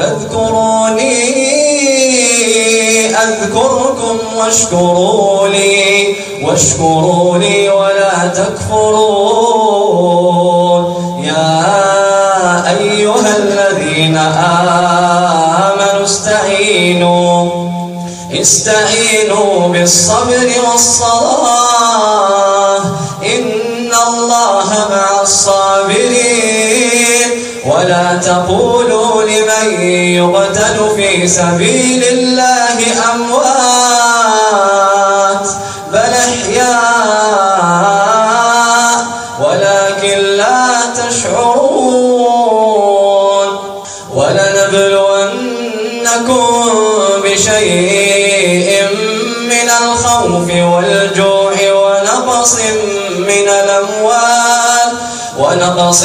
فاذكروني أذكركم واشكروا لي واشكروا لي ولا تكفرون. يا أيها الذين آمنوا استعينوا استعينوا بالصبر والصلاة. إن الله مع الصابرين. ولا تقولوا لمن يقتل في سبيل الله أموات بل أحياء ولكن لا تشعرون ولنبلونكم بشيء من الخوف والجوع ونقص من الأموال ونقص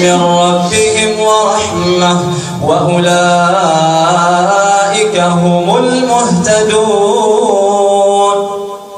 من ربهم ورحمة وأولئك هم المهتدون.